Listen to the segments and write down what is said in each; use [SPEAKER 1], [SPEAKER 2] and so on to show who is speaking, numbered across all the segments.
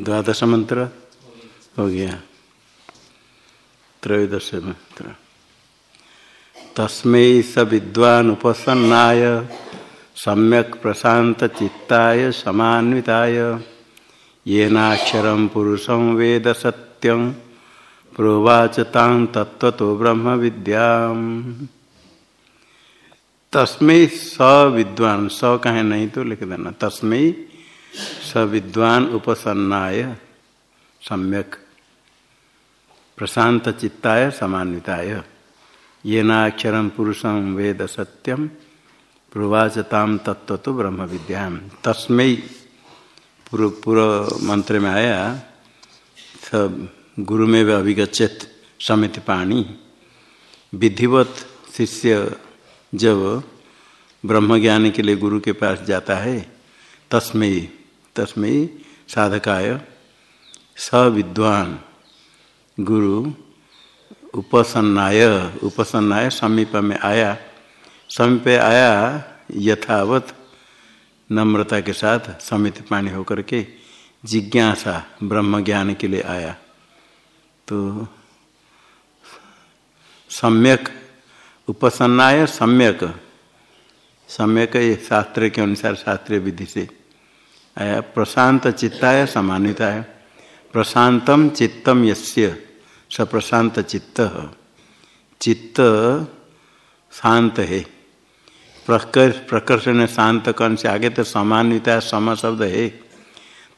[SPEAKER 1] द्वादश मंत्र हो गया। त्रयोदश मंत्र। तस्मै स विद्वान उपसन्नाय सम्यक प्रशांत चित्ताय समान्विताय। येनाक्षरम पुरुषं वेद सत्यं, प्रोवाच तां ब्रह्म विद्या तस्मै स विद्वान, स कहे नहीं तो लिख देना। तस्मै स विद्वान उपसन्नाय, सम्यक। प्रशांत चित्ताय, समान्विताय। ये नाक्षर पुरुषम वेद सत्यम प्रवाचताम तत्व तो ब्रह्म विद्या तस्मय पूर्व मंत्र में आया सब गुरु में अभिगछित समित पाणी विधिवत शिष्य जब ब्रह्म ज्ञान के लिए गुरु के पास जाता है तस्मय तस्मय साधकाय स विद्वान गुरु उपसन्नाय। उपसन्नाय समीप में आया। समीप आया यथावत नम्रता के साथ समित पाणी होकर के जिज्ञासा, ब्रह्म ज्ञान के लिए आया। तो सम्यक उपसन्नाय सम्यक। सम्यक शास्त्र के अनुसार शास्त्रीय विधि से प्रशांत चित्ताय समानिताय प्रशांतम चित्तम यस्य, स प्रशांत चित्त चित्त शांत है। प्रकर्ष शांत कहन से आगे तो समान्विता सम शब्द है।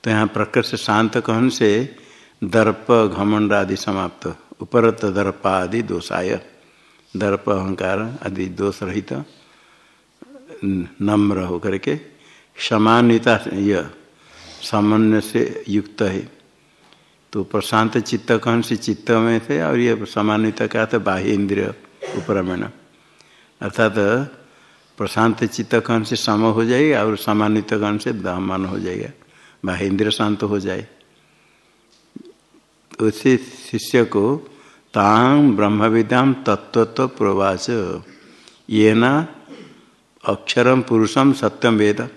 [SPEAKER 1] तो यहाँ प्रकर्ष शांत कहन से दर्प, घमंड आदि समाप्त। उपरत दर्प आदि दोषाय। दर्प, अहंकार आदि दोष रहित नम्र होकर के समान्विता यह सामान्य से युक्त है। तो प्रशांत चित्त कौन से चित्त में थे और ये सामान्यता क्या था? बाह्य इंद्रिय उपरमण। अर्थात प्रशांत चित्त कौन से सम हो जाएगा और सामान्यता कौन से दमन हो जाएगा? बाह्य इंद्रिय शांत हो जाए। उसी शिष्य को तांग ब्रह्म विद्याम तत्व प्रवाच ये न अक्षरम पुरुषम सत्यम वेद।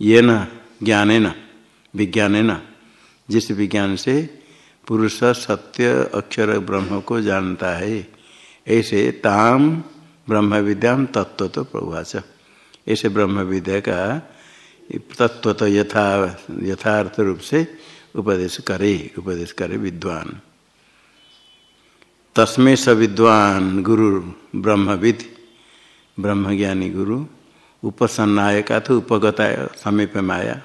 [SPEAKER 1] ये न, ज्ञान न, विज्ञान न। जिस विज्ञान से पुरुष सत्य, अक्षर, ब्रह्म को जानता है, ऐसे ताम ब्रह्म विद्याम तत्व तो प्रभाष ऐसे ब्रह्म विद्या का तत्व तो यथा, यथार्थ रूप से उपदेश करे उपदेश करे विद्वान। तस्में स विद्वान गुरु ब्रह्मविद, ब्रह्मज्ञानी गुरु। उपसन्नाय का तो उपगताय समीप में आया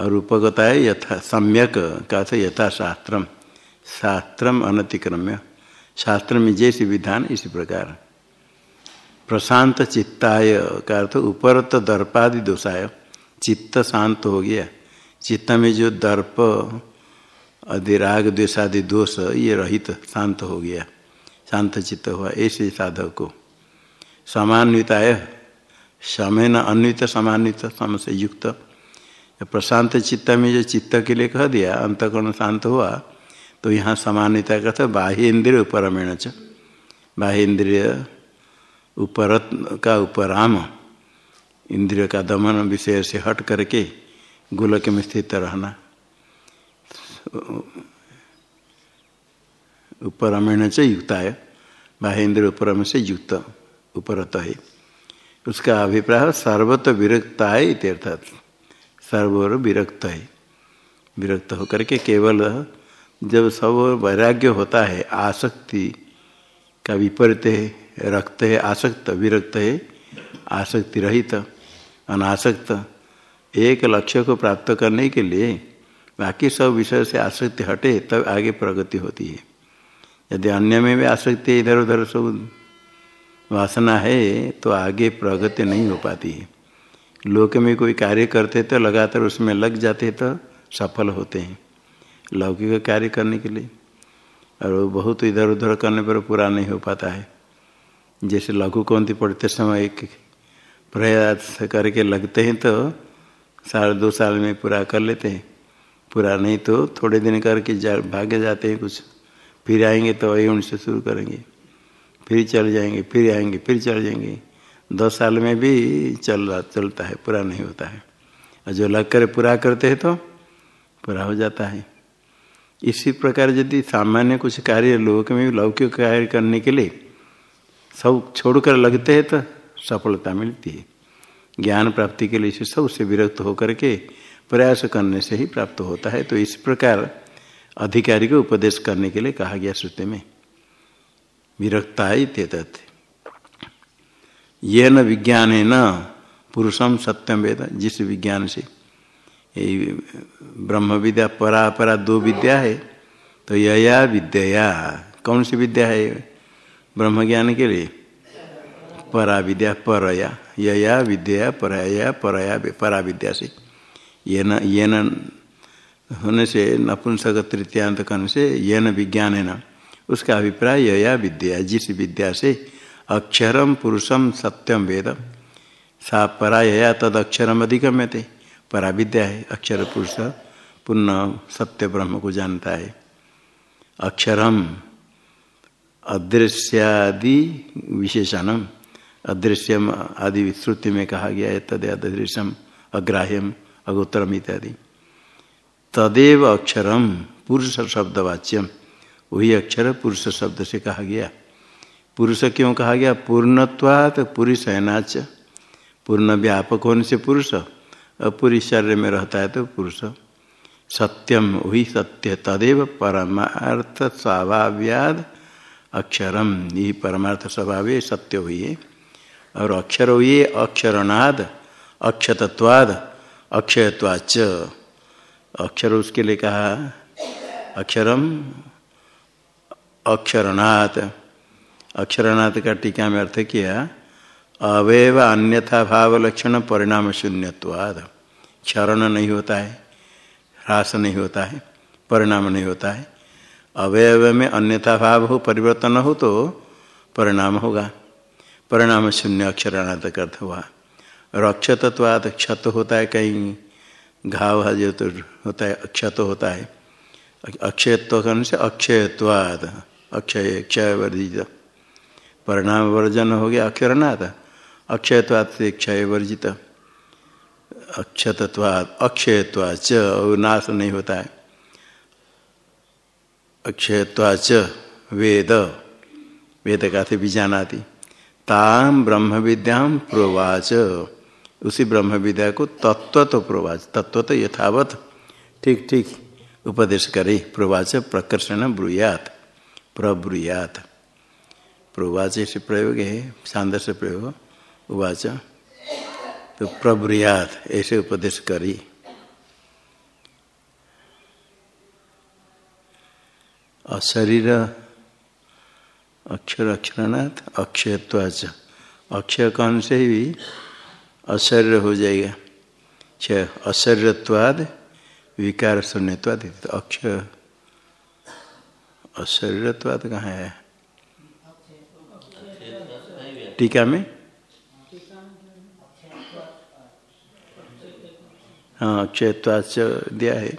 [SPEAKER 1] और उपगताय यथा, सम्यक, का तो यथा शास्त्रम। अनतिक्रम्य। शास्त्र में जैसे विधान, इसी प्रकार। प्रशांत चित्ताय, का अर्थ उपरत दर्पादि दोषाय। चित्त शांत हो गया। चित्त में जो दर्प आदि राग द्वेषादि दोष, ये रहित, शांत हो गया। शांत चित्त हुआ, ऐसे साधक को। समान्विताय समय न अन्वित, समान्वित सम से युक्त प्रशांत चित्त में जो चित्त के लिए कह दिया, अंतकरण शांत हुआ तो यहाँ समान्विता का था बाह्य इंद्रिय उपरमेण च। बाह्य इंद्रिय उपरत का उपराम, इंद्रिय का दमन विषय से हट करके गोलक में स्थित रहना। उपरमेण से युक्ताय, बाह्य इंद्रिय उपरम से युक्त उपरत है उसका अभिप्राय सर्वत विरक्ता है इत्यर्थात सर्वर विरक्त है। विरक्त होकर के केवल जब सब वैराग्य होता है, आसक्ति का विपरीत है, रक्त है, आसक्त, विरक्त है, आसक्ति रहित, अनासक्त, एक लक्ष्य को प्राप्त करने के लिए बाकी सब विषय से आसक्ति हटे, तब आगे प्रगति होती है। यदि अन्य में भी आसक्ति इधर उधर सब वासना है तो आगे प्रगति नहीं हो पाती है। लोक में कोई कार्य करते तो लगातार उसमें लग जाते तो सफल होते हैं, लौकिक कार्य करने के लिए। और वो बहुत इधर उधर करने पर पूरा नहीं हो पाता है। जैसे लघु कौंती पढ़ते समय एक प्रयास करके लगते हैं तो साल, दो साल में पूरा कर लेते हैं। पूरा नहीं तो थोड़े दिन करके जा, भागे जाते हैं कुछ। फिर आएँगे तो वही उनसे शुरू करेंगे। फिर चल जाएँगे, फिर आएँगे, फिर चल जाएँगे। दस साल में भी चल रहा, चलता है, पूरा नहीं होता है। और जो लग कर पूरा करते हैं तो पूरा हो जाता है। इसी प्रकार यदि सामान्य कुछ कार्य लोक में लौकिक कार्य करने के लिए सब छोड़कर लगते हैं तो सफलता मिलती है। ज्ञान प्राप्ति के लिए इसे सबसे विरक्त होकर के प्रयास करने से ही प्राप्त होता है। तो इस प्रकार अधिकारी को उपदेश करने के लिए कहा गया श्रुति में। विरक्ता ही ये न विज्ञान है न पुरुषम सत्यम वेद, जिस विज्ञान से ब्रह्म विद्या परा परा दो विद्या है तो यया विद्या कौन सी विद्या है? ब्रह्म ज्ञान के लिए। परा विद्या, परया। यया विद्या परया परया परा विद्या से। ये न ये न होने से नपुंसक तृतीयांत करने से ये न विज्ञान है न उसका अभिप्राय यया विद्या, जिस विद्या से अक्षरम पुरुषम सत्यम वेद सा पराया तद अक्षरम अधिगम्य थे परा विद्या है, अक्षर पुरुष पुनः सत्य ब्रह्म को जानता है। अक्षरम अदृश्यादि विशेषणम। अदृश्यम आदि श्रुति में कहा गया है, तद अदृश्यम, अग्राह्यम, अगोत्तरम इत्यादि। तदेव अक्षरम, पुरुष शब्दवाच्यम। वही अक्षर पुरुष शब्द से कहा गया। पुरुष क्यों कहा गया? पूर्णत्वात पुरुष है नाच पूर्ण व्यापक होने से पुरुष अपूरी शरीर में रहता है तो पुरुष। सत्यम वही सत्य, तदेव परमार्थ स्वभाव्याद अक्षरम। यही परमार्थ स्वभाव सत्य हुई और अक्षर हुई अक्षरणाद, अक्षतत्वाद, अक्षयत्वाच। अक्षर उसके लिए कहा, अक्षरम अक्षरनाथ। अक्षरनाथ का टीका में अर्थ किया अवयव अन्यथा भाव लक्षण परिणाम शून्यवाद क्षरण नहीं होता है, ह्रास नहीं होता है, परिणाम नहीं होता है। अवयव में अन्यथा भाव हो, परिवर्तन हो तो परिणाम होगा। परिणाम शून्य अक्षरनाथ का अर्थ हुआ। और अक्षतत्वाद क्षत होता है कहीं, घाव जो तो होता है अक्षत होता है। अक्षयत्व से अक्षयत्वाद। अक्षय क्षय वर्जित। परिणाम वर्जन हो गया अक्षरनाथ अक्षयत्वाद से क्षय वर्जित। अक्षतत्वाद अक्षयत्वाच नाश नहीं होता है। अक्षयत्वाच वेद। वेद का थे बीजानाति ताम ब्रह्म विद्याम प्रोवाच। उसी ब्रह्म विद्या को तत्व तो प्रोवाच। तत्व तो यथावत। ठीक ठीक। उपदेश करे। प्रोवाच, प्रकर्षण ब्रूयात। प्रब्रूयात प्रोवाच से प्रयोग है, सांदर से प्रयोग उवाच तो प्रब्रुयात ऐसे उपदेश करी। अशरीर अक्षर, अक्षरनाथ अक्षयत्वाच अक्षय कौन से भी अशरीर हो जाएगा। छ अशरीरत्वाद, विकार शून्यवाद तो अक्षय। अशरीरत्वाद कहाँ है? टीका में? हाँ अक्षयत्वाच दिया है।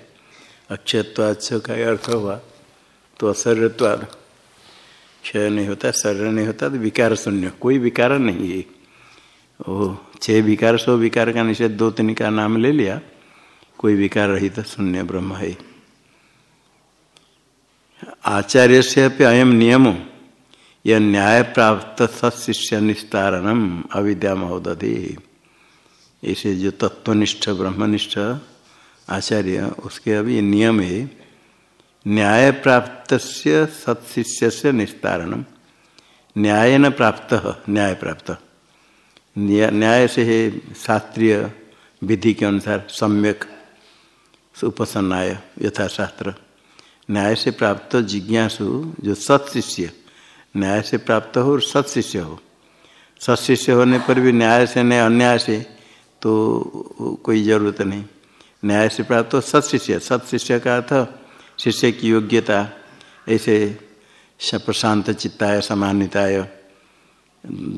[SPEAKER 1] अक्षयत्वाच का अर्थ हुआ तो अशरीरत्वाद क्षय नहीं होता, शरीर नहीं होता तो विकार शून्य। कोई विकार नहीं है। वो छह विकार, सौ विकार का निषेध दो तीन का नाम ले लिया। कोई विकार रही तो शून्य ब्रह्म है। आचार्य से अयम नियमो। यह न्याय प्राप्त सत्शिष्य निस्तारणम अविद्या महोदधि। ऐसे जो तत्वनिष्ठ ब्रह्मनिष्ठ आचार्य, उसके अभी नियम है न्याय प्राप्त से सत्शिष्य से निस्तारणम। न्याय न प्राप्त न्याय प्राप्त न्याय से है शास्त्रीय विधि के अनुसार सम्यक उपसन्नाय यथाशास्त्र। न्याय से प्राप्त जिज्ञासु, जो सत्शिष्य न्याय से प्राप्त हो और सत्शिष्य हो। सत्शिष्य होने पर भी न्याय से नहीं, अन्याय से तो कोई ज़रूरत नहीं। न्याय से प्राप्त हो सत्शिष्य सत्शिष्य का अर्थ शिष्य की योग्यता, ऐसे प्रशांत चित्ताय समान्यताय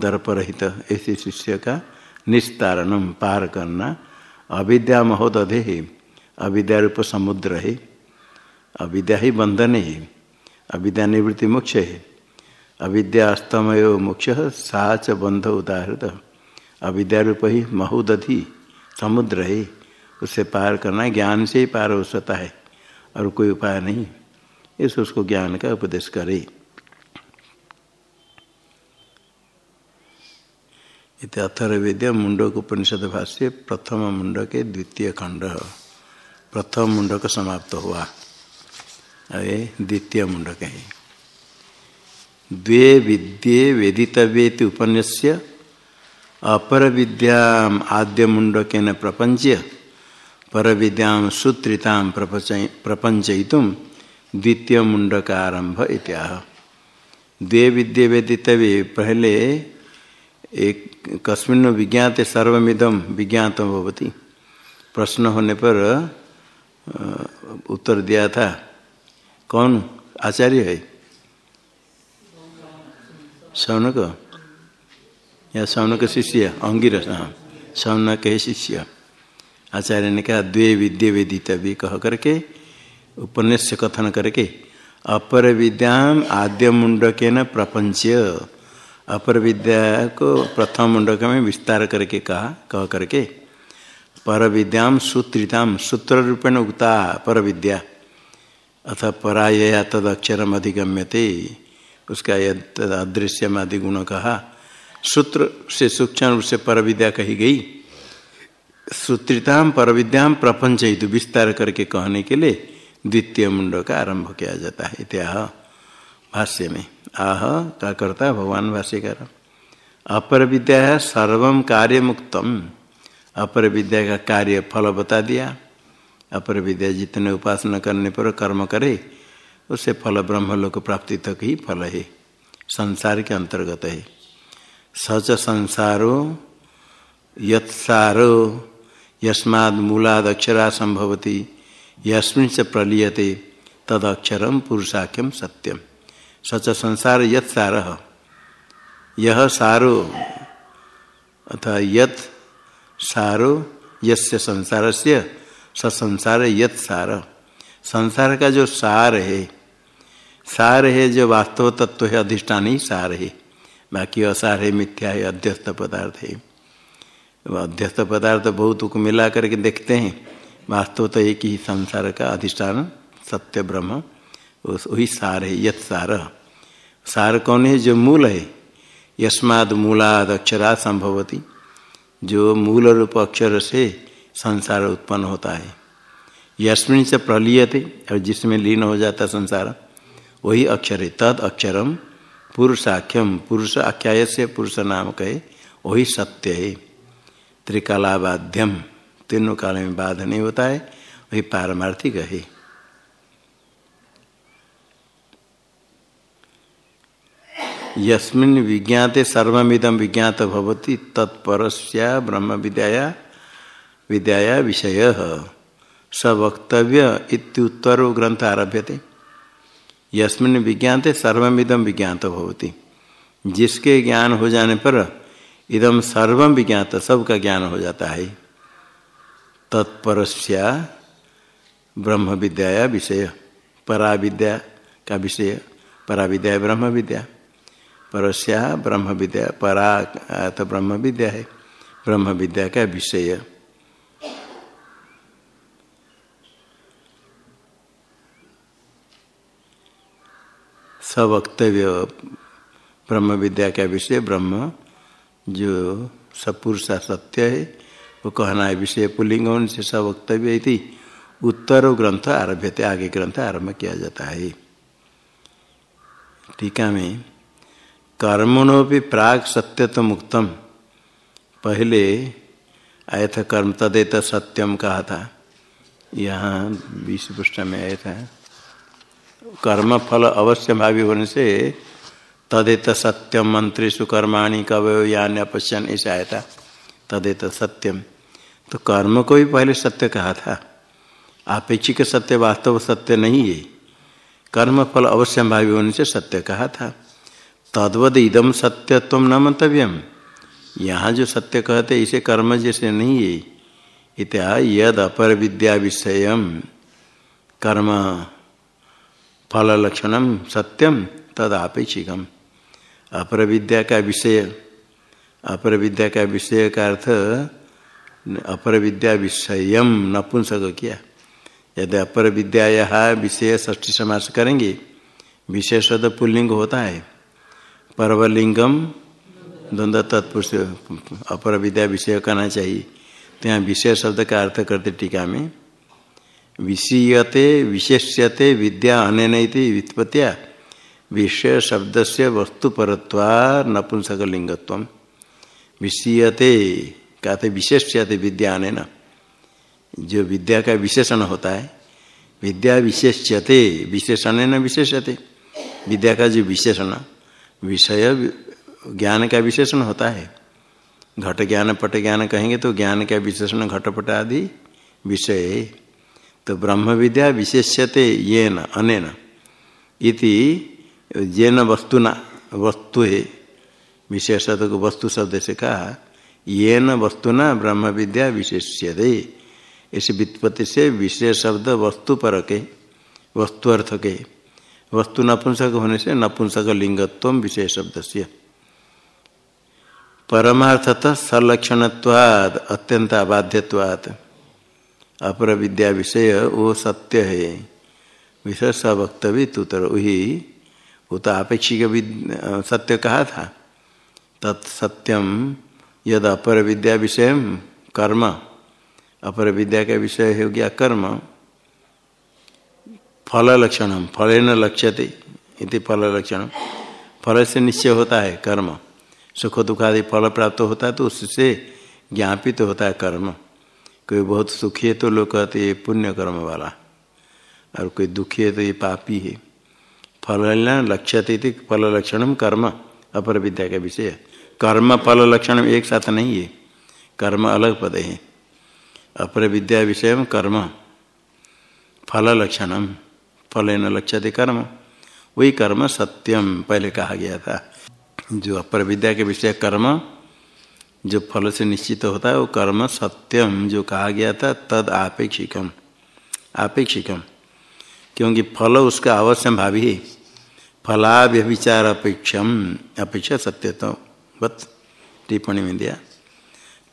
[SPEAKER 1] दर्परहित, ऐसे शिष्य का निस्तारणम पार करना। अविद्या महोदधे है अविद्या रूप समुद्र है। अविद्या ही बंधन है अविद्या निवृत्ति मोक्ष है। अविद्या अस्तमय मोक्ष साच बंध उदाहृत। अविद्या रूप ही महोदधि, समुद्र है। उसे पार करना ज्ञान से ही पार हो सकता है, और कोई उपाय नहीं। इस उसको ज्ञान का उपदेश करे। इत अथर्वेद्य मुंडक उपनिषद भाष्य प्रथम मुंड के द्वितीय खंड प्रथम मुंडक समाप्त हुआ। अरे द्वितीय मुंडक है। द्वे विद्ये वेदितव्ये उपन्यस्य अपर विद्या आद्य मुंडकेन प्रपंच्य पर विद्या सुत्रिता प्रपंचयितुम द्वितीय मुंडक आरंभ इत्याह द्वे विद्ये वेदितव्य पहले एक कस्मिन विज्ञाते सर्वमिदम विज्ञातम भवती। प्रश्न होने पर उत्तर दिया था। कौन? आचार्य है। सौनक या सौनक शिष्य? अंगिरस हाँ। सौनक है शिष्य। आचार्य ने कहा, द्वे विद्य वेदित भी, कह करके उपन्यास कथन करके, अपर विद्याम आद्य मुंडक न प्रपंच अपर विद्या को प्रथम मुंडक में विस्तार करके कहा, कह करके, पर विद्याम सूत्रिताम सूत्र रूपेण उक्ता, पर विद्या। अथ पराया तद अधिगम्यते उसका यद अदृश्य आदि गुण कहा सूत्र से सूक्ष्म रूप से पर विद्या कही गई। सूत्रिताम पर प्रपंच ही विस्तार करके कहने के लिए द्वितीय मुंड का आरंभ किया जाता है। इत्याह भाष्य में। आह का करता भगवान भाष्यकार। अपर विद्या है सर्वम कार्य मुक्तम अपर विद्या का कार्य फल बता दिया। अपर विद्या जितने उपासना करने पर कर्म करे उससे फल ब्रह्मलोक प्राप्ति तक ही फल है, संसार के अंतर्गत है। सच संसारो, यत्सारो, यस्माद मूलाद अक्षरा संभवती, यस्मिन से प्रलीयते तद अक्षरम पुरुषाख्यम सत्यम सच संसार यत सार यह सारो अथा यत सारो, यस्य संसार से संसार यत सार। संसार का जो सार है सार है जो वास्तव तत्व है, अधिष्ठान ही सार है। बाकी असार है, मिथ्या है, अध्यस्त पदार्थ है। अध्यस्त पदार्थ बहुत को मिला करके देखते हैं। वास्तव तो एक ही संसार का अधिष्ठान, सत्य, ब्रह्म वही सार है यथ सार। सार कौन है? जो मूल है। यस्माद मूलाद अक्षरा संभवती। जो मूल रूप अक्षर से संसार उत्पन्न होता है। यस्मिन से प्रलीयते और जिसमें लीन हो जाता संसार, वही अक्षर है तद अक्षरम, पुरुषाख्यम, पुरुष आख्याय से पुरुष नाम कहे, वही सत्य है। त्रिकालाबाध्यम तीनों काल में बाध नहीं होता है, वही पारमार्थिक है। यस्मिन विज्ञाते सर्वमिदम विज्ञात भवती, तत्परस्या ब्रह्म विद्याया विद्याया विषय स वक्तव्य इत्युत्तरो ग्रंथ आरभ्य थे यस्मिन विज्ञाते सर्वमिदम विज्ञात होती जिसके ज्ञान हो जाने पर इदम सर्वम विज्ञात, सबका ज्ञान हो जाता है। तत्परस्या ब्रह्म विद्या विषय परा विद्या का विषय परा विद्या ब्रह्म विद्या परस्या ब्रह्म विद्या परा तो ब्रह्म विद्या है। ब्रह्म विद्या का विषय। सवक्तव्य ब्रह्म विद्या का विषय ब्रह्म, जो सपुरुषा सत्य है, वो कहना है विषय पुलिंग से सवक्तव्य थी उत्तर ग्रंथ आरभ्य थे आगे ग्रंथ आरंभ किया जाता है। टीका में कर्मणों भी प्राग सत्यत्व मुक्तम। पहले आया था कर्म तदेत सत्यम कहा था। यहाँ बीस पृष्ठ में आया था कर्म फल अवश्य भावी होने से तदेत सत्यम मंत्री कर्माणी कवयो यान अपश्यन ऐसा आया तदेत सत्यम। तो कर्म को भी पहले सत्य कहा था। आपेक्षिक सत्य वास्तव सत्य नहीं है। कर्म फल अवश्य भावी होने से सत्य कहा था। तद्वद इदम सत्य तुम न मंतव्यम यहाँ जो सत्य कहते इसे कर्म जैसे नहीं है। इत्या यद अपर विद्या विषय कर्म फल लक्षणम सत्यम तद आपेक्षिकम अपर विद्या का विषय अपर विद्या का विषय का अर्थ अपर विद्या विषयम नपुंसक किया। यदि अपर विद्या विषय ष्ठी समास करेंगे विषय शब्द पुल्लिंग होता है। परवलिंगम द्वंद्व तत्पुरुष अपर विद्या विषय करना चाहिए। तो यहाँ विषय शब्द का अर्थ करते टीका में विषीयते, विशेष्यते, विद्या अन व्युत्पत्तिया विषय शब्द से वस्तु परत्वा नपुंसक विषीयते कहते विशेष्यते विद्या अन जो विद्या का विशेषण होता है, विद्या विशेष्यते विशेषण न विशेषते विद्या का जो विशेषण, विषय ज्ञान का विशेषण होता है। घट ज्ञान, पट ज्ञान कहेंगे तो ज्ञान का विशेषण, घटपट आदि विषय तो ब्रह्म विद्या विशेष्यते ये न अनेन। इति जेन वस्तुना वस्तु है विशेष को वस्तु शब्द से कहा ये न वस्तुना ब्रह्म विद्या विशेष्यते। इस वित्पत्ति से विशेष शब्द वस्तु पर के वस्तु अर्थ के वस्तु नपुंसक होने से नपुंसक लिंगत्व विशेष शब्द से परमार्थतः संलक्षणत्वाद अत्यंत अबाध्यवाद अपर विद्या विषय, वो सत्य है। विषय स वक्तव्य तुतर वही वो तो आपेक्षिक सत्य कहा था। तत्सत्यम यद अपर विद्या विषय कर्म। अपर विद्या का विषय हो गया कर्म। फल लक्षण फल न लक्ष्यते इति फल लक्षण फल से निश्चय होता है कर्म। सुख दुखादि फल प्राप्त होता है तो उससे ज्ञापित तो होता है कर्म। कोई बहुत सुखी है तो लोग कहते ये पुण्य कर्म वाला। और कोई दुखी है तो ये पापी है। फल लक्ष्यते थी फल लक्षण कर्म, अपर विद्या का विषय। कर्म, फल लक्षण एक साथ नहीं है। कर्म अलग पद है। अपर विद्या विषय कर्म। फल लक्षणम फल न लक्ष्यते कर्म। वही कर्म सत्यम, पहले कहा गया था। जो अपर विद्या के विषय कर्म जो फल से निश्चित होता है वो कर्म सत्यम जो कहा गया था, तद आपेक्षिकम। आपेक्षिकम। क्योंकि फल उसका अवश्य भावी है। फलाव्यभिचार अपेक्षम। अपेक्षा सत्य तो बत। टिप्पणी में दिया।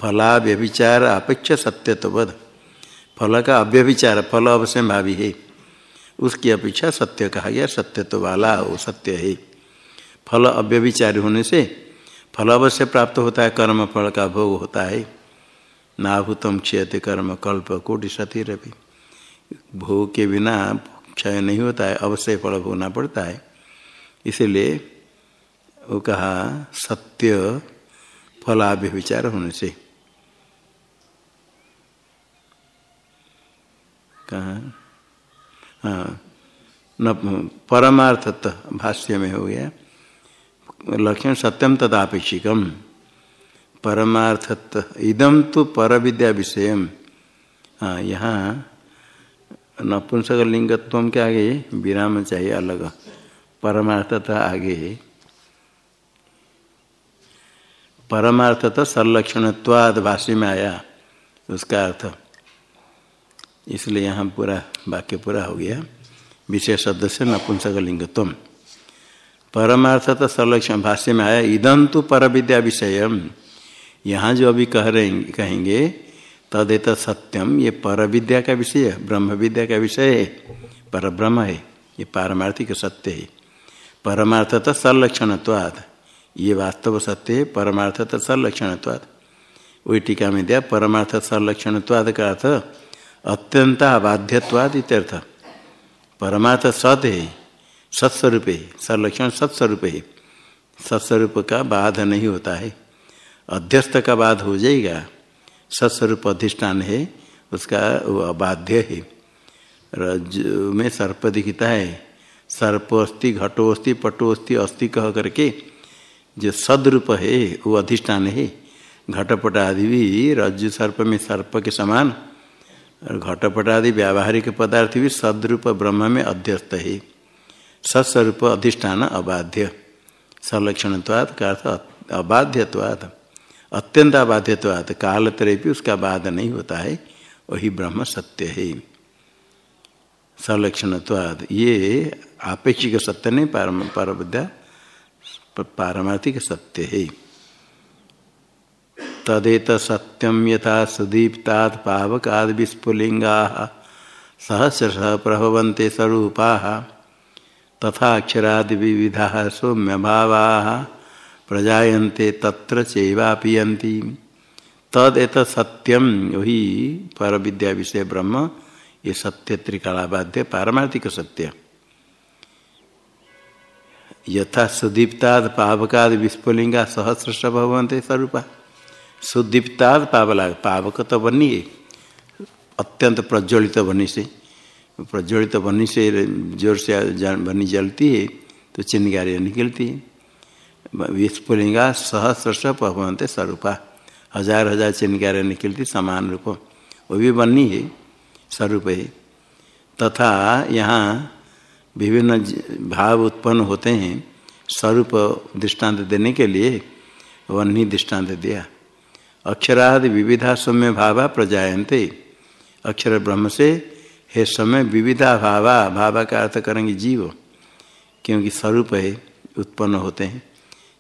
[SPEAKER 1] फलाव्यभिचार अपेक्षा सत्य तो बध फल का अव्यभिचार, फल अवश्य भावी है। उसकी अपेक्षा सत्य कहा गया। सत्य तो वाला वो सत्य है। फल अव्यभिचारी होने से फल अवश्य प्राप्त होता है, कर्म फल का भोग होता है। नाभूतम क्षयते कर्म कल्प कोटि सती रवि भोग के बिना क्षय नहीं होता है, अवश्य फल भोगना पड़ता है। इसलिए वो कहा, सत्य फलाभ्य विचार होने से। कहा हाँ न, परमार्थत भाष्य में हो गया। लक्षण सत्यम तदापेक्षिकम। परमार्थत इदम तो पर विद्या विषय हाँ यहाँ नपुंसक लिंगत्व के आगे विराम चाहिए अलग। परमार्थता आगे। परमार्थत संलक्षणत्वाद भाष्य में आया, उसका अर्थ। इसलिए यहाँ पूरा वाक्य पूरा हो गया। विशेष शब्द से नपुंसक लिंगत्व परमार्थत संलक्षण भाष्य में आया इदम तो पर विद्या विषय यहाँ जो अभी कह रहे कहेंगे, तदेत सत्यम, ये पर विद्या का विषय ब्रह्म विद्या का विषय है पर ब्रह्म है, ये पारमार्थिक सत्य है। परमार्थत संलक्षणत्वाद ये वास्तव सत्य है, परमार्थत संलक्षणत्वाद वही टीका में दिया, परमार्थ संलक्षणत्वाद का अर्थ, अत्यंत अबाध्यवाद इत्यर्थ। परमार्थ सत है सत्स्वरूप है संलक्षण सत्स्वरूप। है सत्स्वरूप का बाध नहीं होता है। अध्यस्त का बाध हो जाएगा। सत्स्वरूप अधिष्ठान है, उसका वो अबाध्य है। रज में सर्प दिखता है। सर्प अस्थि घटो अस्थि पटो अस्थि अस्थि कह करके जो सदरूप है, वो अधिष्ठान है। घटपट आदि भी रज्जु सर्प में सर्प के समान, और घटपट आदि व्यावहारिक पदार्थ भी सदरूप ब्रह्म में अध्यस्त है। सत्स्वरूप अधिष्ठान अबाध्य। संलक्षणत्वाद का अर्थ अबाध्यवाद अत्यंत अबाध्यवाद काल तरह भी उसका बाध नहीं होता है, वही ब्रह्म सत्य है। संलक्षणत्वाद ये आपेक्षिक सत्य नहीं, पारम विद्या पारमार्थिक सत्य है। तदेत सत्यम यथा सुदीप्ता पावकाद विस्फुलिंगा सहस्र प्रभवन्ते स्वरूपा। तथा अक्षरादि विविधा सौम्य भावा प्रजायन्ते तत्र चैवा पियन्ति तद सत्यम वही पर विद्या विषय ब्रह्म, ये सत्य त्रिकालाबाध्य पारमार्थिक सत्य यथा सुदीप्ताद पावकाद विस्फुलिंगा सहस्र भवंते स्वरूपा। सुदीप्ताद पावला पावक तो बनी अत्यंत प्रज्वलित बनी से प्रज्वलित तो बनी से, ज़ोर से बनी जलती है तो चिन्हगारियाँ निकलती है। विस्फुलिंगा सहस्र भवंते स्वरूपा, हज़ार हज़ार चिन्हगारियाँ निकलती समान रूप। वो भी बनी है, स्वरूप है। तथा यहाँ विभिन्न भाव उत्पन्न होते हैं, स्वरूप दृष्टांत देने के लिए वन्नी दृष्टांत दिया। अक्षरादि विविधा सौम्य भावा प्रजायन्ते, अक्षर ब्रह्म से हे समय विविधा भावा भावा का अर्थ करेंगे जीव, क्योंकि स्वरूप है, उत्पन्न होते हैं।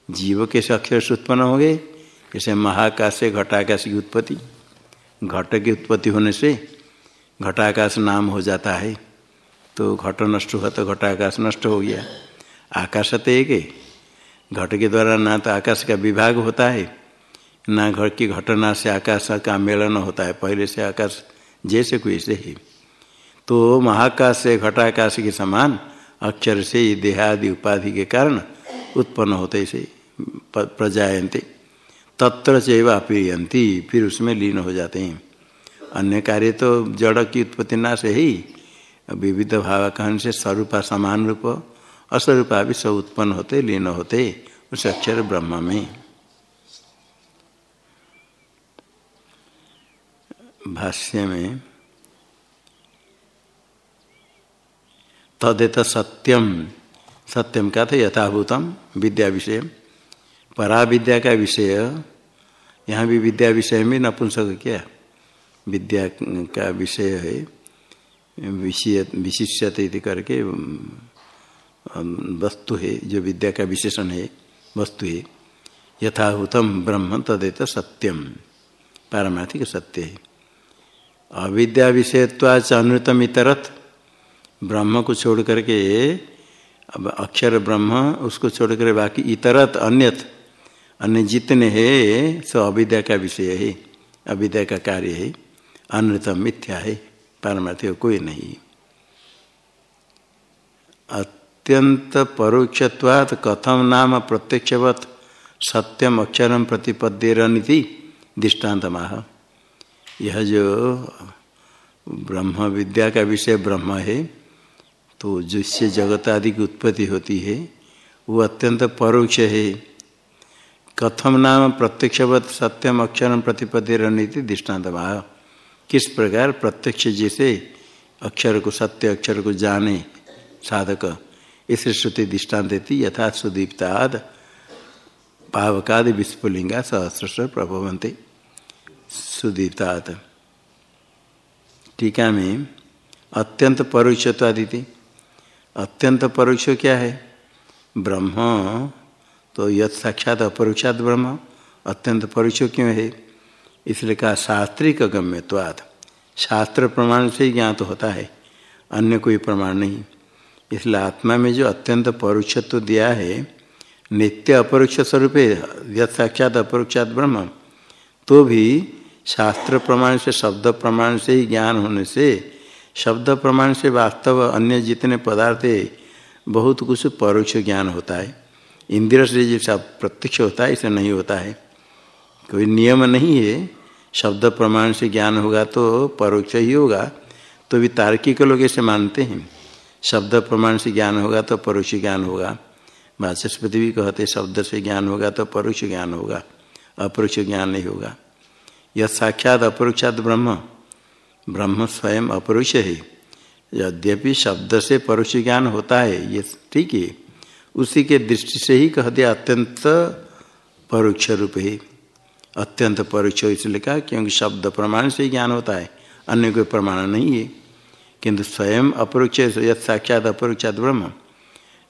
[SPEAKER 1] जीव कैसे अक्षर से उत्पन्न हो गए, जैसे महाकाश से घटाकाश की उत्पत्ति। घट की उत्पत्ति होने से घटाकाश नाम हो जाता है। तो घट नष्ट हुआ तो घटाकाश नष्ट हो गया। आकाश तो एक है। घट के द्वारा ना तो आकाश का विभाग होता है, ना घर की घटना से आकाश का मेलन होता है। पहले से आकाश जैसे कोई से ही। तो महाकाश से घटाकाश के समान अक्षर से ये देहादि उपाधि के कारण उत्पन्न होते से प्रजायंते तत्र चैव अपीयंती फिर उसमें लीन हो जाते हैं। अन्य कार्य तो जड़ की उत्पत्ति ना से ही। विविध भाव कहन से स्वरूपा समान रूप, अस्वरूपा भी सब उत्पन्न होते, लीन होते, उस अक्षर ब्रह्म में। भाष्य में तदेत सत्यम सत्यम का था? यथाभूतम, विद्या विषय। परा विद्या का विषय, यहाँ भी विद्या विषय में नपुंसक क्या? विद्या का विषय है विशिष्यते करके वस्तु है, जो विद्या का विशेषण है, वस्तु है। यथाभूतम, ब्रह्म तदेत सत्यम पारमार्थिक सत्य है। अविद्या विषयत्वाच अनुतम इतरत ब्रह्म को छोड़ करके, अब अक्षर ब्रह्म, उसको छोड़ कर बाकी इतरत अन्यत, अन्य जितने हैं, सो अविद्या का विषय है, अविद्या का कार्य है, अनृतम मिथ्या है, पारमार्थिक कोई नहीं। अत्यंत परोक्षत्वात् कथम नाम प्रत्यक्षवत, सत्यम अक्षरम प्रतिपद्येरनीति दृष्टांत माह यह जो ब्रह्म विद्या का विषय ब्रह्म है तो जिससे जगत आदि की उत्पत्ति होती है, वो अत्यंत परोक्ष है। कथम नाम प्रत्यक्षवत सत्यम अक्षरम रणनीति दृष्टांत माह किस प्रकार प्रत्यक्ष जैसे अक्षर को सत्य, अक्षर को जाने साधक, इस श्रुति दृष्टान देती यथा सुदीप्ताद पावकादि विस्फुलिंगा सहस्र प्रभवंते सुदीप्ताद। टीका में अत्यंत परोक्षत्वादिति। अत्यंत परोक्ष क्या है? ब्रह्म। तो यथ साक्षात अपरोक्षात ब्रह्म, अत्यंत परोक्ष क्यों है? इसलिए कहा, शास्त्रिक गम्यवाद शास्त्र प्रमाण से ही ज्ञात होता है, अन्य कोई प्रमाण नहीं। इसलिए आत्मा में जो अत्यंत परोक्षत्व दिया है, नित्य अपरोक्ष स्वरूप यथ साक्षात अपरोक्षात ब्रह्म तो भी शास्त्र प्रमाण से, शब्द प्रमाण से ही ज्ञान होने से शब्द प्रमाण से वास्तव अन्य जितने पदार्थ बहुत कुछ परोक्ष ज्ञान होता है। इंद्र से जैसा प्रत्यक्ष होता है ऐसा नहीं होता है। कोई नियम नहीं है, शब्द प्रमाण से ज्ञान होगा तो परोक्ष ही होगा तो भी तार्किक लोग ऐसे मानते हैं। शब्द प्रमाण से ज्ञान होगा तो परोक्ष ज्ञान होगा। वाचस्पति भी कहते शब्द से ज्ञान होगा तो परोक्ष ज्ञान होगा, अपरोक्ष ज्ञान नहीं होगा। यह साक्षात अपरोक्षात ब्रह्म। ब्रह्म स्वयं अपरोक्ष है। यद्यपि शब्द से परोक्ष ज्ञान होता है, ये ठीक है। उसी के दृष्टि से ही कह दिया अत्यंत परोक्ष रूप है। अत्यंत परोक्ष इसलिए कहा, क्योंकि शब्द प्रमाण से ही ज्ञान होता है, अन्य कोई प्रमाण नहीं है। किंतु स्वयं अपरोक्ष यद साक्षात अपरोक्षात ब्रह्म।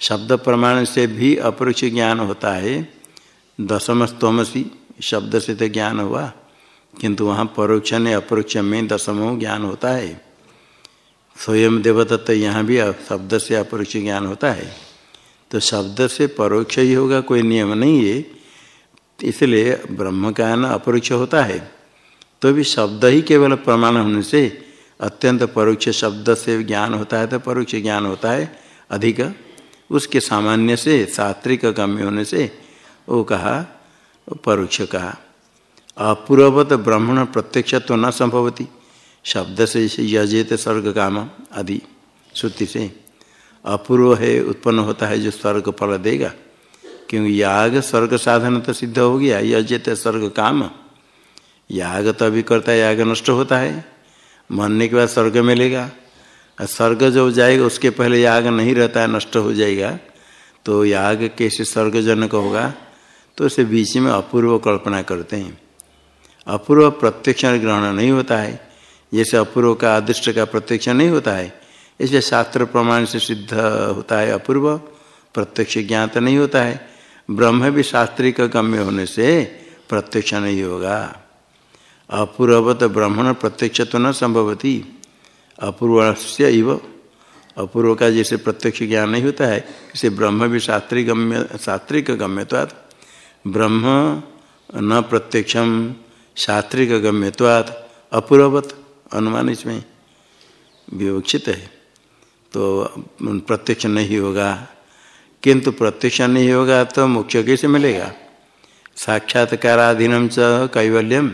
[SPEAKER 1] शब्द प्रमाण से भी अपरोक्ष ज्ञान होता है। दशम स्तोमसी शब्द से तो ज्ञान हुआ। किंतु वहाँ परोक्ष ने अपरोक्ष में दशम ज्ञान होता है। स्वयं देवदत्त यहाँ भी शब्द से अपरोक्ष ज्ञान होता है। तो शब्द से परोक्ष ही होगा, कोई नियम नहीं है। इसलिए ब्रह्म का ज्ञान अपरोक्ष होता है। तो भी शब्द ही केवल प्रमाण होने से अत्यंत परोक्ष शब्द से ज्ञान होता है तो परोक्ष ज्ञान होता है अधिक। उसके सामान्य से सात्विक गम्य होने से वो कहा, परोक्ष कहा। अपूर्वत ब्राह्मण प्रत्यक्ष तो न संभवती। शब्द से यजेत स्वर्ग काम आदि श्रुति से अपूर्व है, उत्पन्न होता है जो स्वर्ग फल देगा। क्योंकि याग स्वर्ग साधन तो सिद्ध हो गया, यजेत स्वर्ग काम याग तो अभी करता है, याग नष्ट होता है। मरने के बाद स्वर्ग मिलेगा। और स्वर्ग जो जाएगा, उसके पहले याग नहीं रहता है नष्ट हो जाएगा। तो याग कैसे स्वर्गजनक होगा? तो उसे बीच में अपूर्व कल्पना करते हैं। अपूर्व प्रत्यक्ष ग्रहण नहीं होता है। जैसे अपूर्व का अदृष्ट का प्रत्यक्ष नहीं होता है, इसलिए शास्त्र प्रमाण से सिद्ध होता है अपूर्व। प्रत्यक्ष ज्ञात नहीं होता है। ब्रह्म भी शास्त्रिक गम्य होने से प्रत्यक्ष नहीं होगा। अपूर्वत ब्राह्मण प्रत्यक्ष तो न संभवती। अपूर्व से इव। अपूर्व का जैसे प्रत्यक्ष ज्ञान नहीं होता है, इसे ब्रह्म भी शास्त्रिक गम्य शास्त्रिक गम्यवाद ब्रह्म न प्रत्यक्षम। शास्त्रिक गम्यवाद अपूर्वत अनुमान इसमें विवक्षित है। तो प्रत्यक्ष नहीं होगा, किंतु प्रत्यक्ष नहीं होगा तो मोक्ष कैसे मिलेगा? साक्षात्काराधीनम च कैवल्यम।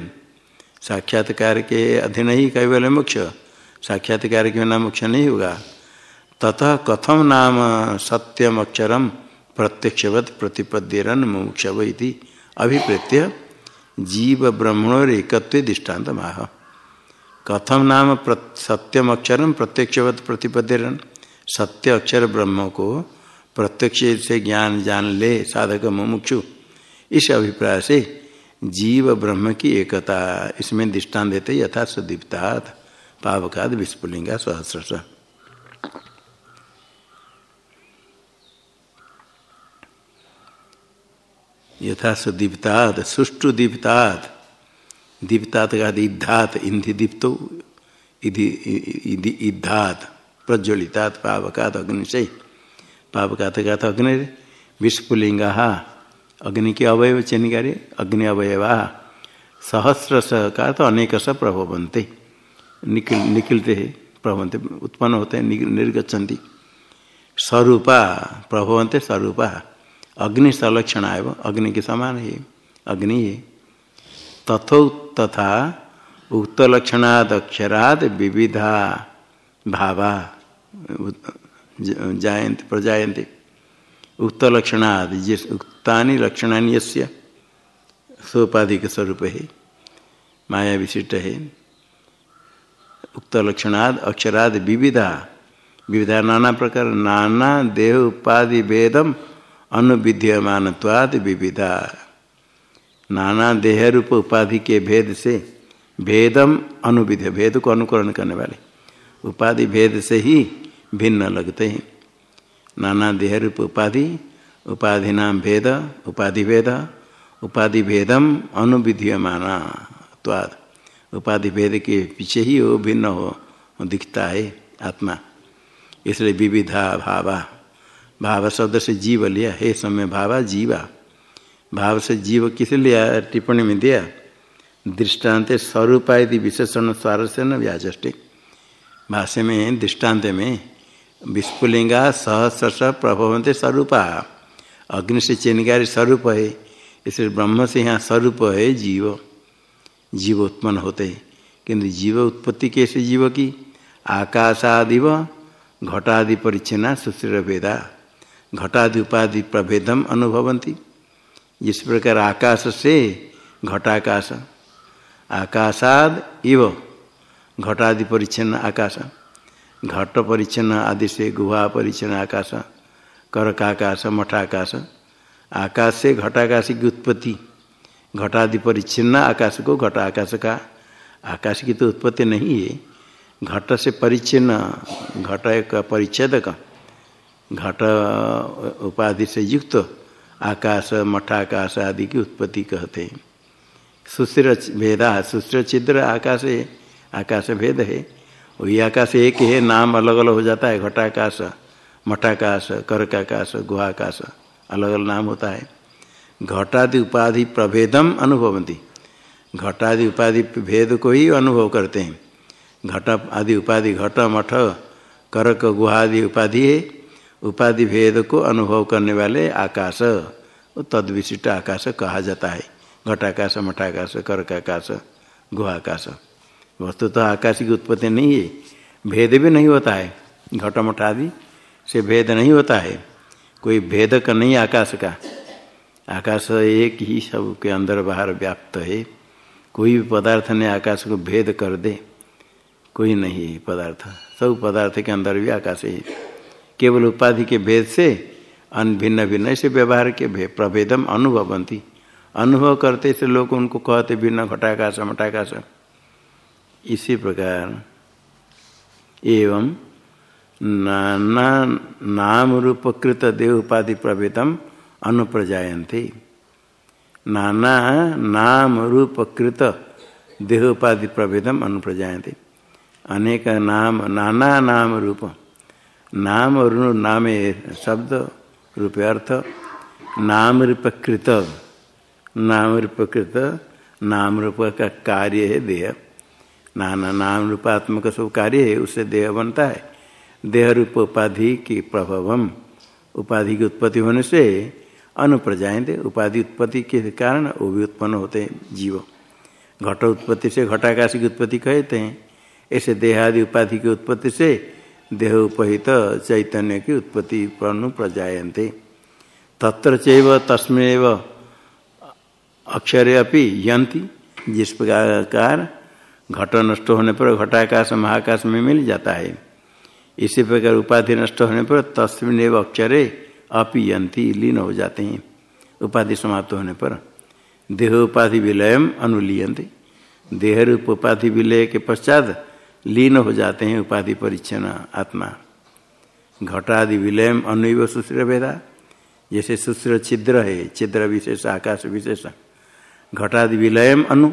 [SPEAKER 1] साक्षात्कार के अधीन ही कैवल्य मोक्ष। साक्षात्कार के बिना मोक्ष नहीं होगा। ततः कथम नाम सत्यम अक्षरम प्रत्यक्षवत प्रतिपद्यरन मोक्ष इति अभिप्रेत्य जीव ब्रह्मणोर एकत्व दृष्टांत माह कथम नाम सत्यम अक्षरम प्रत्यक्षवत प्रतिपद्यरन सत्य अक्षर ब्रह्म को प्रत्यक्ष से ज्ञान जान ले, साधक मुमुक्षु। इस अभिप्राय से जीव ब्रह्म की एकता, इसमें दृष्टान देते यथा सुदीप्तात् पावकाद विस्फुलिंगा सहस्र यथा सुदीप्तात् सुष्टु दीप्तात् दीप्तात् का ईद्धात इंधि दीप्तो ईद्धात प्रज्वलितात्, पावकात, अग्नि से। पावकात का अग्नि विस्फुलिंगा अग्नि के अवयव चिन्हकारी अग्नि अवयवा। सहस्र का तो अनेक स प्रभवंते निकल निकलते हैं प्रभवंते उत्पन्न होते हैं निर्गछन्ति स्वरूपा प्रभवंते स्वरूपा। अग्नि संलक्षण आय अग्नि के समान है अग्नि है। तथो तथा उक्त लक्षणाद अक्षराद विविधा भावा जायन्ते प्रजायन्ते उक्त लक्षणादि जिस उक्तानि लक्षणानि यस्य सोपाधिक स्वरूप है, माया विशिष्ट है। उक्त लक्षणाद, अक्षराद विविधा विविधा नाना प्रकार, नाना देह उपाधि भेदम अनुविद्यमानत्वाद विविधा। नाना देह रूप उपाधि के भेद से भेदम अनुविध भेद को अनुकरण करने वाले। उपाधि भेद से ही भिन्न लगते हैं। नाना देह रूप उपाधि उपाधि नाम भेद, उपाधि भेद, उपाधि भेदम अनुविधीयमाना उपाधि भेद के पीछे ही वो भिन्न हो, दिखता है आत्मा। इसलिए विविधा भावा। भाव शब्द से जीव लिया। हे समय भावा, जीवा। भाव से जीव किस लिया? टिप्पणी में दिया। दृष्टांत स्वरूप यदि विशेषण स्वारस्य न व्याजष्टि भाष्य में, दृष्टांत में, विस्फुलिंगा सहस्र प्रभवंते स्वरूपा। अग्नि से चिन्हकारी स्वरूप है। इसलिए ब्रह्म से यहाँ स्वरूप है जीव। जीव उत्पन्न होते किंतु जीव उत्पत्ति कैसे जीव की? आकाशादिव, घटादि परिच्छिन्ना सुश्र भेदा। घटादि उपाधि प्रभेदम अनुभवंती। जिस प्रकार आकाश से घटाकाश, आकाशाद इव घटादि परिच्छिन्न आकाश, घट परिच्छन आदि से गुहा परिच्छन आकाश, करकाकाश, मठाकाश, आकाश से घटाकाश की उत्पत्ति, घटादि परिच्छिन्न आकाश को घट आकाश का। आकाश की तो उत्पत्ति नहीं है। घट से परिच्छिन्न, घट एक परिच्छेद का घट उपाधि से युक्त आकाश, मठाकाश आदि की उत्पत्ति कहते हैं। सुश्र भेदा सुश्र छिद्र आकाश है, आकाश भेद है। वही आकाश एक है नाम अलग अलग हो जाता है। घटाकाश, मठाकाश, करकाकाश, गुहाकाश अलग अलग नाम होता है। घटादि उपाधि प्रभेदम अनुभवती घटादि उपाधि भेद को ही अनुभव करते हैं। घट आदि उपाधि घट, मठ, करक, गुहादि उपाधि है। उपाधि भेद को अनुभव करने वाले आकाश। तद विशिष्ट आकाश कहा जाता है। घटाकाश, मठाकाश, करकाकाश, गुहाकाश। वस्तु तो आकाश की उत्पत्ति नहीं है। भेद भी नहीं होता है। घट मठ आदि से भेद नहीं होता है। कोई भेद का नहीं आकाश का। आकाश एक ही सब के अंदर बाहर व्याप्त है। कोई भी पदार्थ ने आकाश को भेद कर दे। कोई नहीं है पदार्थ। सब पदार्थ के अंदर भी आकाश है। केवल उपाधि के भेद से अन भिन्न भिन्न ऐसे व्यवहार के प्रभेदम अनुभवंती। अनुभव करते से लोग उनको कहते भिन्न, घटाकाश मटाकाश इसी प्रकार एवं नाना नाम रूपकृत देह उपाधि प्रभेदम अनुप्रजायन्ते। नाना, नाम रूपकृत देह उपाधि प्रभेदम अनुप्रजायन्ते। अनेक नाम, नाना नाम रूप नाम और नाम शब्द रूप अर्थ नाम रूपकृत नाम रूपकृत नाम रूप का कार्य है देह। नाना नाम रूपात्मक सब कार्य है, उससे देह बनता है। देह रूप उपाधि की प्रभावम। उपाधि की उत्पत्ति होने से अनुप्रजाएँगे उपाधि उत्पत्ति के कारण वो भी उत्पन्न होते हैं जीव। घट उत्पत्ति से घटाकाश की उत्पत्ति कहते हैं। ऐसे देहादि उपाधि की उत्पत्ति से देह उपहित चैतन्य की उत्पत्ति अनुप्रजायन्ते तत्र चैव तस्मेव अक्षरे अपि यंती जिस प्रकार घट नष्ट होने पर घटाकाश, महाकाश में मिल जाता है। इसी प्रकार उपाधि नष्ट होने पर तस्मिन अक्षरे अपियंती लीन हो जाते हैं। उपाधि समाप्त होने पर देह उपाधि विलयम अनुलीयंते देह रूप उपाधि विलय के पश्चात लीन हो जाते हैं उपाधि परिच्छन आत्मा। घटादि विलयम अनुव सुश्र भेदा जैसे सुश्र छिद्र है, छिद्र विशेष, आकाश विशेष। घटादि विलयम अनु,